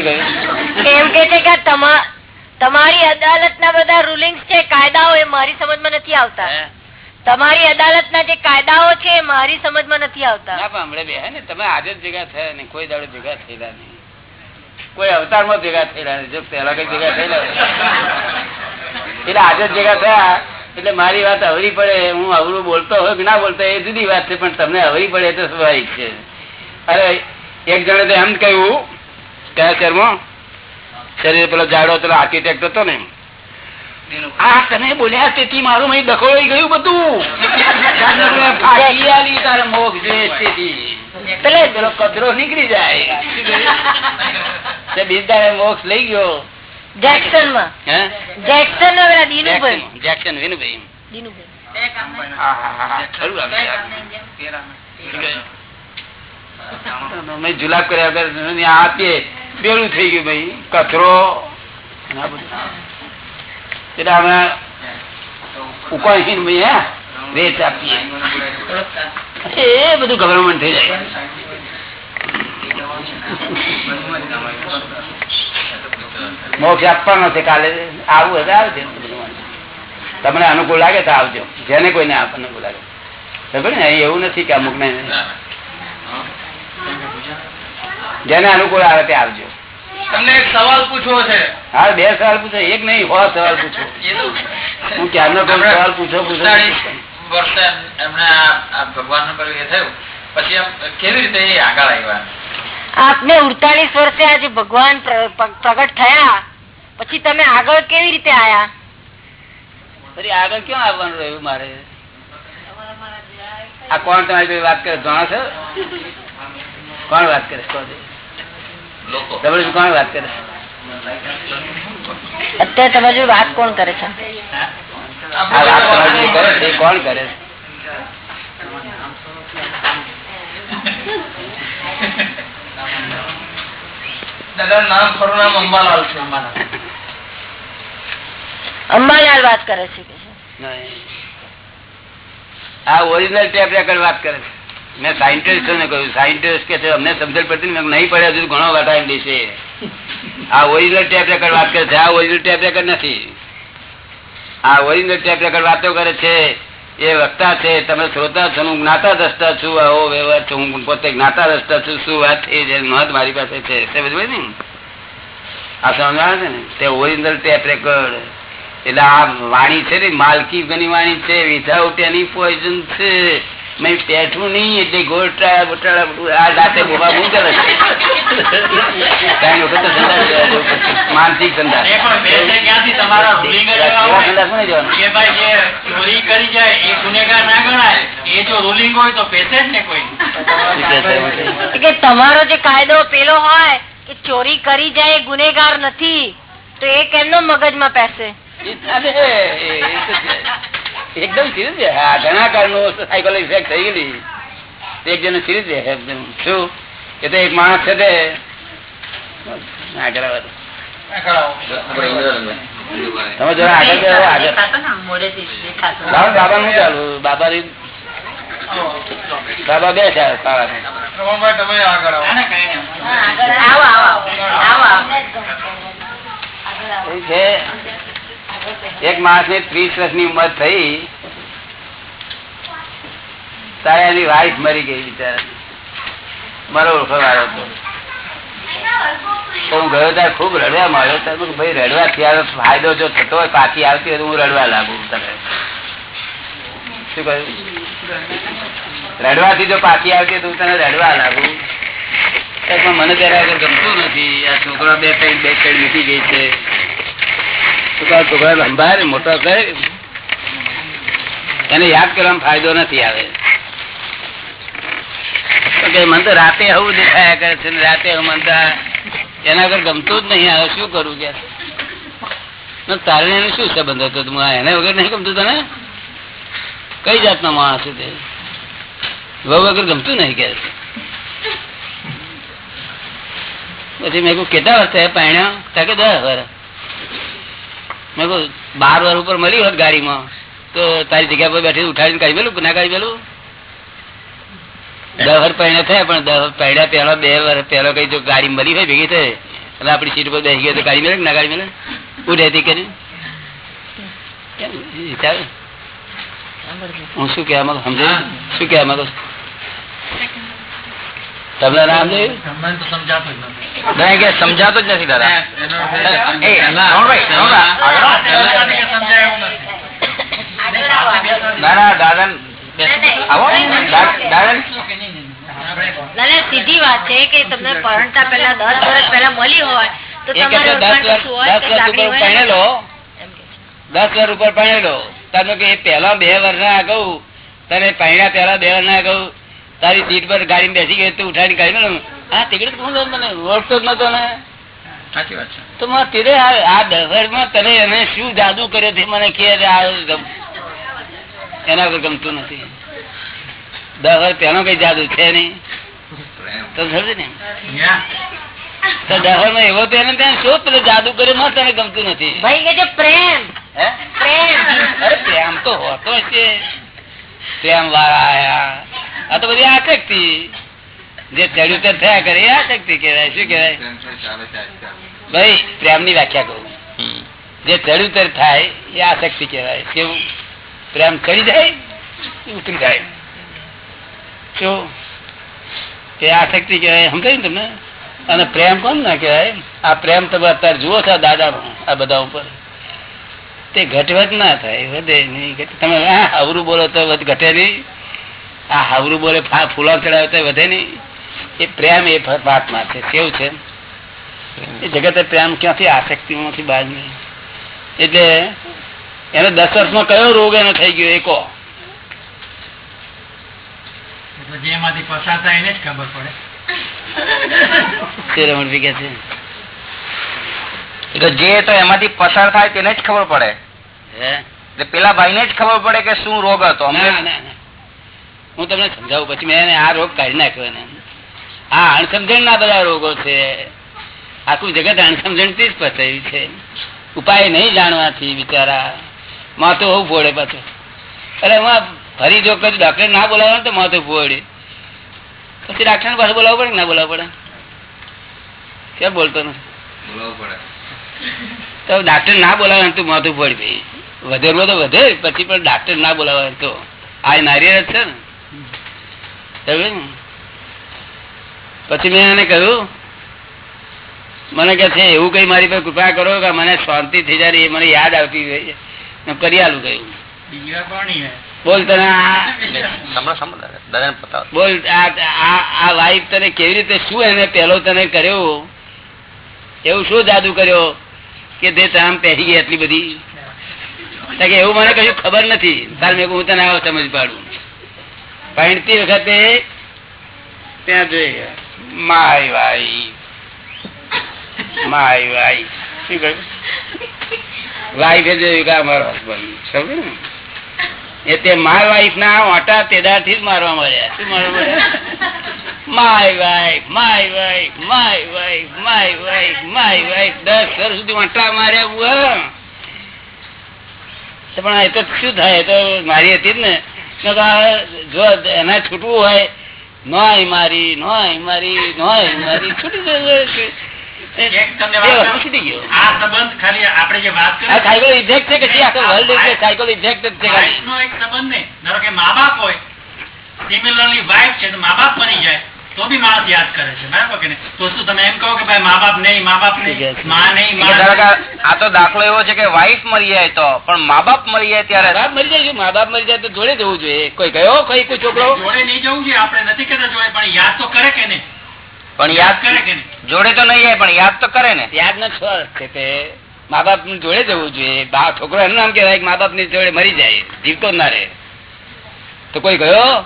Speaker 2: એમ કે છે કે તમા- તમારી અદાલતના બધા રૂલિંગ છે કાયદાઓ એ મારી સમજમાં નથી આવતા. તમારી અદાલત ના જે કાયદાઓ છે એ મારી સમજમાં નથી આવતા.
Speaker 1: ના પણ બે હે ને તમે આજે જ ભેગા થયા ને કોઈ દાડો ભેગા થયેલા નહીં. કોઈ અવતારમાં ભેગા થયેલા જો પેલા કઈ ભેગા થયેલા. એટલે આજે જ ભેગા થયા. એટલે મારી વાત અવરી પડે, હું અવરું બોલતો હોય ના બોલતો એ જુદી વાત છે, પણ તમને અવરી પડે તો સ્વાભાવિક છે. અરે, એક જણે એમ કહ્યું, કયા શહેરમાં? શરીર પેલો જાડો, પેલો આર્કિટેક્ટ હતો ને તમે બોલ્યા તેથી મારું અહીં દખોળાઈ ગયું બધું. પેલે કચરો નીકળી જાય. તે બીજા મોક્ષ લઈ ગયો. જેક્સનમાં
Speaker 2: જેક્સન ના
Speaker 1: જેક્સન વિનુભાઈ
Speaker 2: દીનુભાઈ.
Speaker 1: જુલાબ કર્યા વગર ત્યાં આપીએ. પેલું થઈ ગયું ભાઈ. કચરો. એટલે અમે ઉકાળીને ભાઈ હા? વેચ આપીએ. એ બધું ગવર્મેન્ટ થઈ જાય. મોક્ષ આપવાનો છે કાલે. આવું હશે આવજો. તમને અનુકૂળ લાગે તો આવજો. જેને કોઈને અનુકૂળ લાગે. ખબર ને? એવું નથી કે અમુક ને જેને અનુકૂળ આવે તે આવજો.
Speaker 4: તમને એક સવાલ પૂછવો છે.
Speaker 1: હા બે સવાલ પૂછો. એક નહીં હો સવાલ પૂછો. હું ક્યારનો સવાલ પૂછો પૂછો.
Speaker 4: વર્ષે એમને ભગવાન પર એ થયું. પછી કેવી રીતે આગળ આવ્યા?
Speaker 2: આપને ઉડતાલીસ વર્ષે આજે ભગવાન પ્રગટ થયા. પછી તમે આગળ કેવી રીતે આયા?
Speaker 1: ફરી આગળ ક્યાં આવવાનું રહ્યું મારે? આ કોણ તમારી વાત કરે? જાણો છો? કોણ વાત કરે? કોણ વાત કરે?
Speaker 2: અત્યારે તમારી વાત કોણ કરે છે?
Speaker 1: આ વાત તમારી જોડે કરે છે એ કોણ કરે છે?
Speaker 4: દાદા નામ ખરું નામ અંબાલાલ છે
Speaker 2: અંબાલાલ. વાત કરે છે કે છે.
Speaker 1: નહીં. આ ઓરિજિનલ ટેપ રેકર્ડ વાત કરે છે. મેં સાયન્ટિસ્ટ ને કહ્યું. સાયન્ટિસ્ટ કે છે અમને સમજણ પડતી મેં નહીં પડ્યા હજુ ઘણો વધારે દેશે આ ઓરિજિનલ ટેપ રેકર્ડ વાત કરે છે. આ ઓરિજિનલ ટેપ રેકર્ડ નથી. આ ઓરિજિનલ ટેપ રેકર્ડ વાતો કરે છે. એ વક્તા છે, તમે શ્રોતા છો, હું જ્ઞાતા દ્રષ્ટા છું, આવો વ્યવહાર છું, હું પોતે જ્ઞાતા દ્રષ્ટા છું, શું વાત થઈ જે નોંધ મારી પાસે છે સમજ પડી ને? આ સમજાવે છે ને? તે ઓરિજિનલ ટેપ રેકોર્ડ એટલે આ વાણી છે ને, માલકી ઘણી વાણી છે વિધાઉટ એની પોઈઝન છે. મેં પેઠું નહીં એટલે ગોટાળા ગોટાળા બધું આ દાંતે બોબા બહુ કરે છે? વખત તો સંદાસ જાય છે. માનસિક સંદાસ
Speaker 3: એ પણ બે છે ક્યાંથી તમારા જ એવા હોય.
Speaker 1: દાસમાં નહીં જવાનું?
Speaker 3: કે ભાઈ જે ચોરી કરી જાય એ ગુનેગાર ના ગણાય એ જો રૂલિંગ હોય તો પેસે જ ને કોઈ.
Speaker 2: કે તમારો જે કાયદો પેલો હોય કે ચોરી કરી જાય એ ગુનેગાર નથી તો એ કેમનો મગજમાં પેસે.
Speaker 1: એકદમ સિરિયસ છે. આ ઘણા કારણો સાયકોલોજી ઇફેક્ટ થઈ ગયેલી. એક જણ સિરિયસ છે. એકદમ. શું? કે તો એક માણસ છે તે. તમે જરા આગળ જાઓ, આગળ. બાબા નું ચાલુ. બાબા બાબા બે છે.
Speaker 5: આગળ
Speaker 1: એક માણસ ને ત્રીસ વર્ષની ઉંમર થઈ, તારે એની વાઈફ મરી ગઈ બિચારા મારો ઓળખો વાળો હતો. હું ગયો ત્યારે ખૂબ રડવા મળ્યો ભાઈ રડવા ત્યારે ફાયદો જો થતો હોય, પાછી આવતી હોય તો હું રડવા લાગુ તમે શું કહ્યું? રડવાથી જો પાછી આવતી હોય તો તને રડવા લાગુ. મને ત્યારે ગમતું નથી. આ છોકરા બે ત્રણ બે ત્રણ મીઠી ગઈ છે. યાદ કરવાનો ફાયદો નથી આવે. રાતે આવું દેખાયા કરે છે રાતે મને તો એના આગળ ગમતું જ નહીં આવે શું કરું કે? તારે એને શું સંબંધ હતો? એના વગર નહીં ગમતું તને? કઈ જાતનો માણસ છે તે? વહુ વગર ગમતું નહીં કે? પછી મેં કેટલા વર્ષ થયા પાણ્યા તા કે દસ વર્ષ. મેં બાર વાર ઉપર મળી હોત ગાડીમાં તો તારી જગ્યા પર બેઠી ઉઠાડીને કાઢી પેલું ના કાઢી પેલું દસ વર પહેણ્યા થયા પણ દસ પહેણ્યા પહેલા બે વર્ષ પહેલો કઈ જો ગાડી મળી હોય ભેગી થાય એટલે આપડી સીટ પર બેસી ગઈ તો ગાડી મળે ના ગાડી મળે ઉઠે હતી કરી હું શું કહેવા માંગુ સમજાયું? શું કહેવા માંગુ છું? તમને નામ જોયું
Speaker 3: તમને તો સમજાતું જ નથી.
Speaker 4: નહીં કે સમજાતું જ નથી દાદા. ના દાદા દાદા.
Speaker 2: સીધી વાત છે કે તમને પરણતા પહેલા દસ વર્ષ મળી હોય તો
Speaker 1: દસ ઉપર ભણેલો તમે કે એ પહેલા બે વર્ષ ના કહું તને પહેલા પહેલા બે વર્ષ ના અગાઉ તારી સીટ પર ગાડી બેસી ગઈ તું ઉઠાડી કાઢી હા. ટિકિટ કોણ મને? ઓળખતો જ નતો ને
Speaker 4: સાચી વાત છે.
Speaker 1: તો તીરે આ આ તને એને શું જાદુ કર્યો તે મને કે એના વગર ગમતું નથી. દસ વર્ષ કઈ જાદુ છે નહીં? તો સમજે ને? તો દસમાં એવો તો એને ત્યાં શું પેલો જાદુ કર્યો તને ગમતું નથી.
Speaker 2: ભાઈ કે પ્રેમ.
Speaker 1: હે?
Speaker 2: પ્રેમ.
Speaker 1: અરે પ્રેમ તો હોતો છે. પ્રેમ વાળા આયા. આ તો બધી આશક્તિ જે ચડ્યું તે થયા કરે, એ આશક્તિ કેવાય શું કેવાય ભાઈ પ્રેમની વ્યાખ્યા કરું જે ચડ્યું તે થાય, એ આશક્તિ કેવાય કેવું? પ્રેમ ચડી જાય ઉતરી જાય. શું તે આસક્તિ કહેવાય. સમજાયું તમને? અને પ્રેમ કોણ ના કહેવાય? આ પ્રેમ તમે અત્યારે જુઓ છો, દાદા આ બધા ઉપર. તે ઘટવત ના થાય, વધે નહીં. તમે આ હવરું બોલો તો ઘટે નહીં. આ હવરું બોલે ફા- ફૂલો ચડાવે તો વધે નહીં. એ પ્રેમ એ પરમાત્મા છે કેવું છે? એ જગતે પ્રેમ ક્યાંથી આસક્તિ માંથી બહાર નહીં. એટલે એને દસ વર્ષમાં કયો રોગ એનો થઈ ગયો એ કહો
Speaker 3: જેમાંથી પસાર થાય એને જ ખબર પડે.
Speaker 1: કે છે.
Speaker 4: એટલે જે તો એમાંથી પસાર થાય તેને જ ખબર પડે.
Speaker 1: હે?
Speaker 4: એટલે પેલા ભાઈને જ ખબર પડે કે શું રોગ હતો. અમને
Speaker 1: ના, ના, ના. હું તમને સમજાવું પછી મેં આ રોગ કાઢી નાખ્યો એને. આ અણસમજણ ના બધા રોગો છે. આખું જગત અણસમજણથી જ પચાવ્યું છે. ઉપાય નહીં જાણવાથી બિચારા. માથું હોવું ફોડે પાછું. અરે એમાં ફરી જો કદી ડોક્ટર ના બોલાવે તો માથું ફોડે. પછી ડાક્ટર પાસે બોલાવવું પડે ના બોલાવવું પડે? કેમ બોલતો નથી તો ડાક્ટર ના બોલાવે તો માથું ફોડ. ભાઈ વધે તો વધે પછી પણ ડાક્ટર ના બોલાવે તો. આ નારિયેળ છે ને? પછી મેં એને કહ્યું મને કે છે એવું કઈ મારી પર કૃપા કરો કે મને શાંતિ થઈ જાય એ મને યાદ આવતી કરી આલું કહ્યું? બોલ તને બોલ આ વાઈફ તને કેવી રીતે શું એને પેલો તને કર્યો? એવું શું જાદુ કર્યો કે તે તામ પહેરી ગઈ એટલી બધી? એવું મને કશું ખબર નથી. તાર મેં હું તને આવો સમજ પાડું. પહેણતી વખતે ત્યાં જોઈ ગયા. માય ભાઈ માય તે જ મારવા મળ્યા. શું મારવા my wife my wife my wife my wife my wife દસ ઘર સુધી ઓટા માર્યા પણ એ તો શું થાય? તો મારી હતી ને. જો એને છૂટવું હોય નોય મારી નોય મારી નોય મારી છૂટી ગયું
Speaker 3: મા બાપ હોય સિમિલરલી વાઇફ છે તો મા બાપ બની જાય. તો બી માણસ યાદ કરે છે. બરાબર કે તો શું તમે એમ કહો કે ભાઈ મા બાપ નહીં મા બાપ નહીં. માં નહીં
Speaker 4: આ તો દાખલો એવો છે કે વાઈફ મરી જાય તો પણ મા બાપ મરી જાય ત્યારે
Speaker 1: બાપ મરી જાય મા બાપ મરી જાય તો જોડે જવું જોઈએ. કોઈ ગયો કોઈ કોઈ છોકરો?
Speaker 3: જોડે નહીં જવું જોઈએ. આપણે નથી કેતા જોડે પણ યાદ તો કરે કે નહીં?
Speaker 4: પણ
Speaker 3: યાદ કરે કે નહીં?
Speaker 4: જોડે તો નહીં જાય પણ યાદ તો કરે ને.
Speaker 1: યાદ ન છે તે મા બાપ જોડે જવું જોઈએ. બા છોકરો એનું નામ કેવાય મા બાપની જોડે મરી જાય. જીવતો જ ના રહે. તો કોઈ ગયો?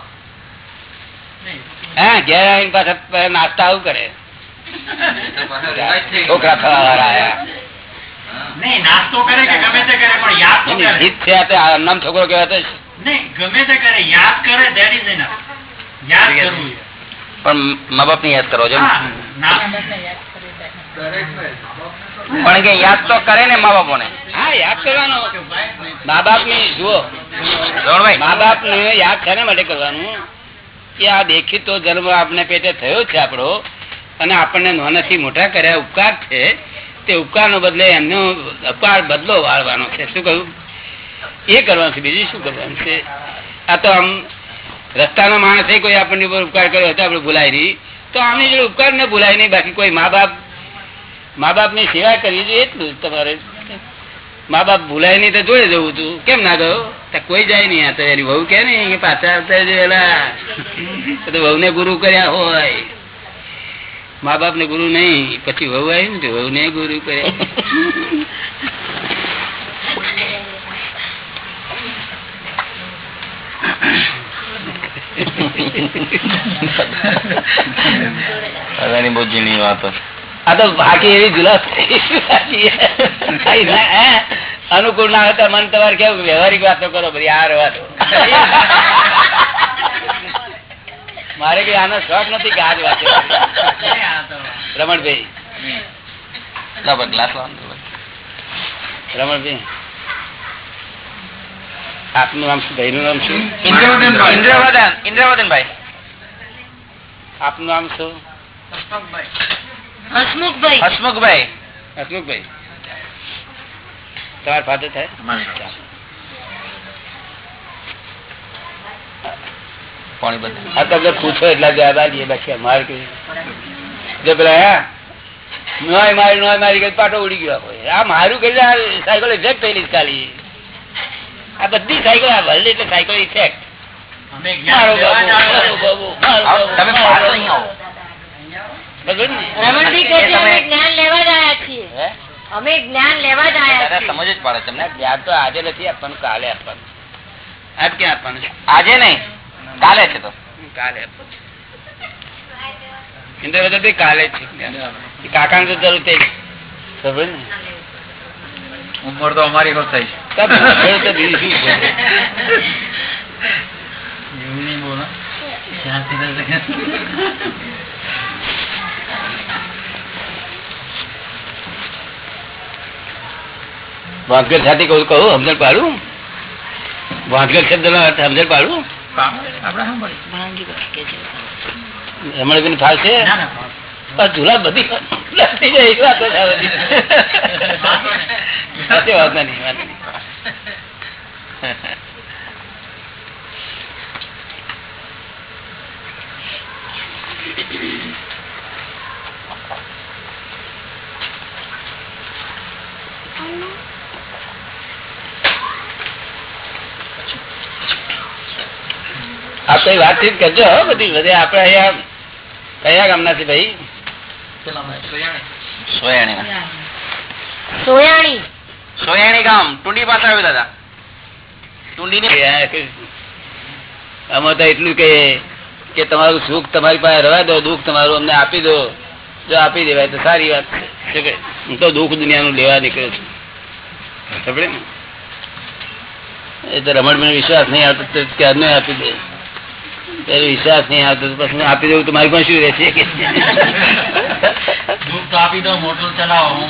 Speaker 3: નહીં.
Speaker 1: હા ઘેર આવીને પાછા નાસ્તા આવું કરે. છોકરા થવા વાળા આયા છોકરો કહેવાતો છે.
Speaker 3: નહીં ગમે તે કરે યાદ કરે that is enough. યાદ કરવું છે.
Speaker 4: પણ મા બાપની યાદ કરો છો
Speaker 3: ના.
Speaker 4: પણ કે યાદ તો કરે ને મા બાપોને.
Speaker 1: હા યાદ કરવાનો. મા બાપની જુઓ મા બાપ ને યાદ કરે માટે કરવાનું. કે આ દેખીતો જન્મ આપણે પેટે થયો છે આપણો, અને આપણને નાનાથી મોટા કર્યા ઉપકાર છે, તે ઉપકાર નો બદલે એમનો અપાર બદલો વાળવાનો છે. શું કહ્યું? એ કરવાનું છે. બીજું શું કરવાનું છે? આ તો આમ રસ્તાના માણસે કોઈ આપણને ઉપકાર કર્યો હતો આપણે ભૂલાય નહીં. તો આમની જોડે ઉપકાર ને ભૂલાય નહીં. બાકી કોઈ મા બાપ, મા બાપની સેવા કરવી જોઈએ એટલું તમારે. મા બાપ ભૂલાય નહીં તો જોઈ જવું તું. કેમ ના ગયો? કોઈ જાય નહીં આ તો એની વહુ કે નહીં? પાછા વહુ ને ગુરુ કર્યા હોય. મા બાપ ને ગુરુ નહીં, પછી વહુ આવી ને વહુ ને ગુરુ કર્યા.
Speaker 4: બહુ ઝીણી વાતો
Speaker 1: આ તો બાકી એવી જુલાસ અનુકૂળ ના હતા મન તમારે કેવું વ્યવહારિક વાતો કરો બધી આ વાતો મારે કઈ આનો શોખ નથી કે આજ વાતો
Speaker 3: આ
Speaker 1: રમણભાઈ.
Speaker 4: ભાઈ, ને.
Speaker 1: રમણભાઈ. આપનું નામ શું ભાઈનું નામ શું?
Speaker 4: ઇન્દ્રવદન ઇન્દ્રવદનભાઈ.
Speaker 1: આપનું નામ શું?
Speaker 2: હસમુખભાઈ.
Speaker 4: હસમુખભાઈ.
Speaker 1: હસમુખભાઈ. તમારા ફાધર થાય? આ તમને પૂછો એટલા જવાબ આલીએ બાકી અમારે કઈ જો પેલા હે? નોય મારી નોય મારી કઈ પાટો ઉડી ગયો આ મારું કઈ સાયકલ ઇફેક્ટ થયેલી ખાલી. આ બધી સાયકલ આ એટલે સાયકલ ઇફેક્ટ.
Speaker 4: તમે
Speaker 1: બરોબર ને? જરૂર થઈ ને
Speaker 3: ઉંમર તો અમારી પણ થઈ
Speaker 1: છે? વાંધગર સાથે કહું કહું સમજણ પાડું વાંધગર શબ્દ નો અર્થ સમજણ પાડું હમણાં બી
Speaker 3: ના છે
Speaker 1: આ બધી થઈ જાય એવી વાતો. સાચી વાત નહીં વાત નહીં. કઈ વાતચીત કરજો હો બધી. બધે આપડે અહીંયા કયા ગામના છે? ભાઈ
Speaker 4: સોયાણી.
Speaker 2: સોયાણી.
Speaker 4: સોયાણી. ગામ. ટુંડી પાસે આવ્યું દાદા. ટુંડી
Speaker 1: આમાં તો એટલું કે કે તમારું સુખ તમારી પાસે રવા દો દુઃખ તમારું અમને આપી દો. જો આપી દેવાય તો સારી વાત છે. કે? હું તો દુઃખ દુનિયાનું લેવા નીકળ્યો છું. સમજે ને? એ તો રમણ મને વિશ્વાસ નહીં આવતો તો ક્યારનો આપી દે. ત્યારે વિશ્વાસ નહીં આવતો પછી આપી દઉં તો મારી પણ શું રહેશે? કે
Speaker 3: આપી દો મોટું ચલાવો હું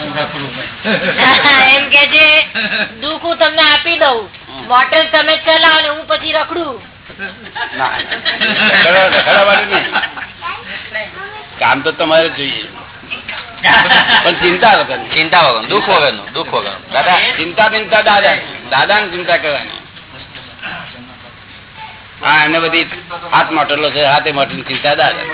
Speaker 2: એમ કે છે દુઃખ હું તમને આપી દઉં. મોટર તમે ચલાવો ને હું પછી રખડું.
Speaker 1: કામ તો તમારે જોઈએ. પણ ચિંતા વગર
Speaker 4: ચિંતા વગર દુઃખ વગરનું દુઃખ વગર
Speaker 1: દાદા ચિંતા ચિંતા દાદા દાદા ને ચિંતા કરવાની. હા એને બધી હાથ મોટેલો છે હાથે મોટેલી ચિંતા દાદા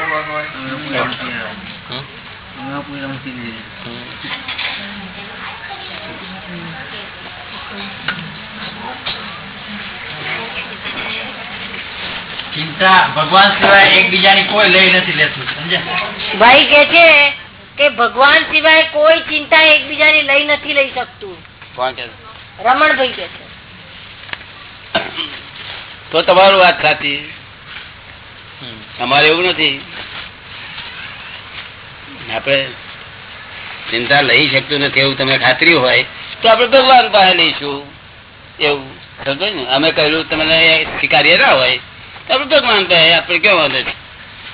Speaker 3: ચિંતા ભગવાન સિવાય એકબીજાની કોઈ લઈ નથી લેતું
Speaker 2: ભાઈ કે છે કે ભગવાન સિવાય કોઈ ચિંતા એકબીજાની લઈ નથી લઈ શકતું. રમણભાઈ કે છે.
Speaker 1: તો તમારું વાત સાચી. અમારે એવું નથી. આપણે ચિંતા લઈ શકતું નથી, એવું તમે ખાતરી હોય, તો આપણે ભગવાન પાસે લઈશું. એવું સમજો ને? અમે કહ્યું તમને સ્વીકાર્ય ના હોય, તો આપણે ભગવાન પાસે, આપણે કેવો વાંધો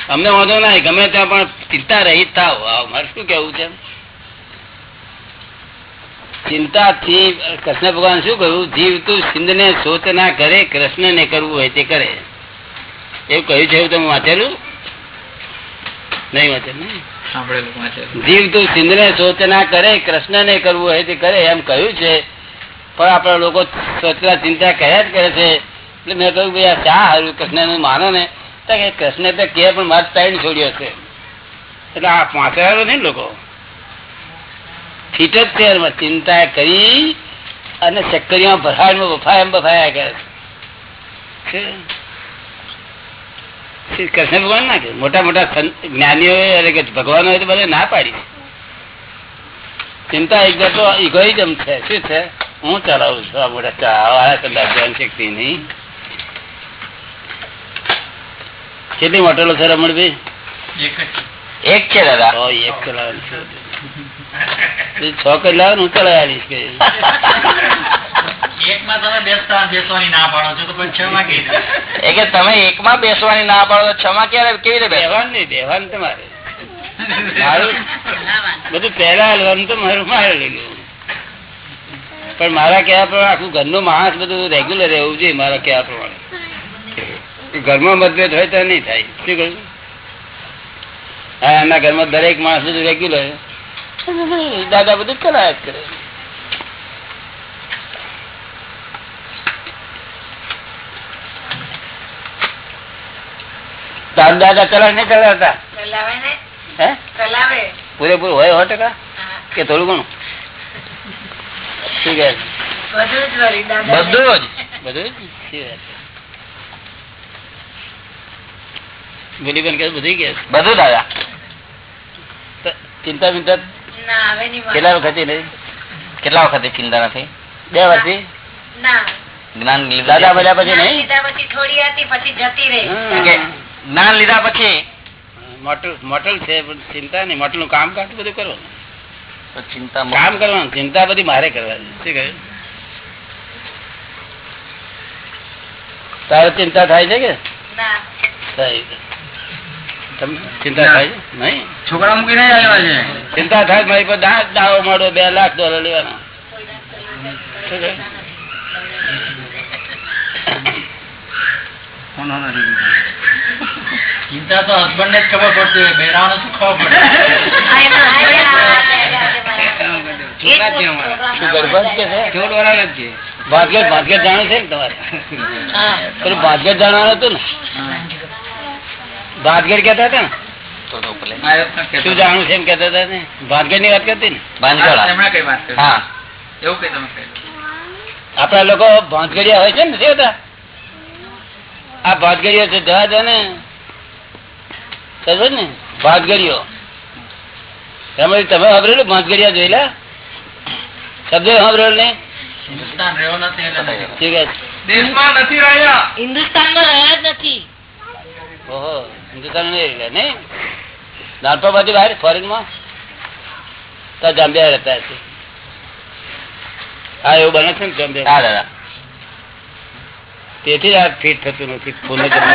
Speaker 1: અમને વાંધો નહીં, ગમે ત્યાં પણ ચિંતા રહી થાવ મારે શું કેવું છે? ચિંતાથી કૃષ્ણ ભગવાન શું કહ્યું? જીવ તું સિંધ ને શોચ ના કરે કૃષ્ણ ને કરવું હોય તે કરે. એવું કહ્યું છે એવું તમે વાંચેલું? નહીં વાંચેલું જીવ તું સિંધ ને શોચ ના કરે કૃષ્ણ ને કરવું હોય તે કરે એમ કહ્યું છે. પણ આપણા લોકો સોચના ચિંતા કર્યા જ કરે છે. એટલે મેં કહ્યું ભાઈ આ શા હારું? કૃષ્ણનું માનો ને. કે કૃષ્ણ તો કે પણ મારે ટાઈમ છોડ્યો છે. એટલે આ પહોંચાડો નહીં લોકો. જ છે ચિંતા કરી અને ચક્કરીમાં ભરાડમાં બફાય એમ બફાયા કરે છે. કૃષ્ણ ભગવાન ના કે મોટા મોટા જ્ઞાનીઓ ભગવાન હોય તો બધા ના પાડી ચિંતા એક ઇગોઇઝમ છે. શું છે? હું ચલાવું છું આ મોટા ચા વાળા કદાચ ધ્યાન શક્તિ નહીં. કેટલી મોટેલો છે રમણભાઈ
Speaker 3: એક
Speaker 4: છે દાદા.
Speaker 1: એક ચલાવવાની છે છ કઈ લાવે હું ચલાવીશ કે.
Speaker 3: એકમાં તમે બેસતા બેસવાની ના પાડો છો તો છ માં
Speaker 4: ક્યારે કેવી રીતે બેસવા
Speaker 1: નહીં બેહવાન તમારે બધું પહેલા હાલવાનું તો મારું મારે લીધું પણ મારા કહેવા પ્રમાણે આખું ઘરનું માણસ બધું રેગ્યુલર રહેવું જોઈએ મારા કહેવા પ્રમાણે. ઘરમાં મતભેદ હોય તો નહીં થાય. શું કહ્યું? હા એમના ઘરમાં દરેક માણસ બધું રેગ્યુલર (laughs) દાદા બધું ચલાયા કરે તાર દાદા ચલાવે નહીં ચલાવતા હે? પૂરેપૂરું હોય સો ટકા? કે થોડું ઘણું? શું કહે
Speaker 2: બધું જ દાદા
Speaker 4: બધું જ?
Speaker 1: વાત? બોલીબેન કે બધું કે
Speaker 4: બધું દાદા.
Speaker 1: ચિંતા
Speaker 2: મને.
Speaker 1: કેટલા વખત
Speaker 4: કેટલા વખત ચિંતા નથી?
Speaker 1: બે વર્ષથી?
Speaker 4: જ્ઞાન લીધા
Speaker 1: બધા પછી નહીં?
Speaker 2: લીધા પછી થોડી હતી પછી જતી રહી.
Speaker 4: જ્ઞાન લીધા પછી?
Speaker 1: મોટલ મોટલ છે ચિંતા નહીં. મોટલનું કામ કામ બધું કરવાનું
Speaker 4: ચિંતા
Speaker 1: કામ કરવાનું ચિંતા બધી મારે કરવાની. શું કહ્યું? તારે ચિંતા થાય છે કે? થાય ચિંતા થાય નહીં?
Speaker 3: છોકરા મૂકીને આવ્યા છે?
Speaker 1: ચિંતા થાય મારી પર દાંત દાવો મળો બે લાખ ડોલર લેવાના.
Speaker 3: ચિંતા તો હસબન્ડ ને જ ખબર પડતી હોય. શું ખબર પડે?
Speaker 1: ભાગ્યે ભાગ્યે જાણે છે ને તમારે. ભાગ્યે જાણવાનું હતું ને. ભાગ્યે કેતા હતા ને?
Speaker 4: તો તો
Speaker 1: શું જાણું છે એમ કેતા હતા ને? ભાગ્યે ની? વાત કરતી ને આપડા લોકો ભાંતગડિયા હોય છે ને હતા આ ભાતગડીઓ છે જવા દે ને. સમજો ને? ભાતગડીઓ તમે તમે સાંભળેલું ભાતગડિયા જોયેલા? શબ્દ સાંભળેલું નહીં?
Speaker 3: હિન્દુસ્તાન રહ્યો નથી એટલે નથી.
Speaker 1: ઠીક છે.
Speaker 5: દેશમાં નથી રહ્યા.
Speaker 2: હિન્દુસ્તાનમાં રહ્યા જ નથી.
Speaker 1: ઓહો. હિન્દુસ્તાન નહીં નાનપણમાંથી બહાર ફોરેનમાં જાંબિયા રહેતા હશે. હા એવું બને છે ને જાંબિયા?
Speaker 4: હા દાદા.
Speaker 1: તેથી જ આ ફીટ થતું નથી. જન્મ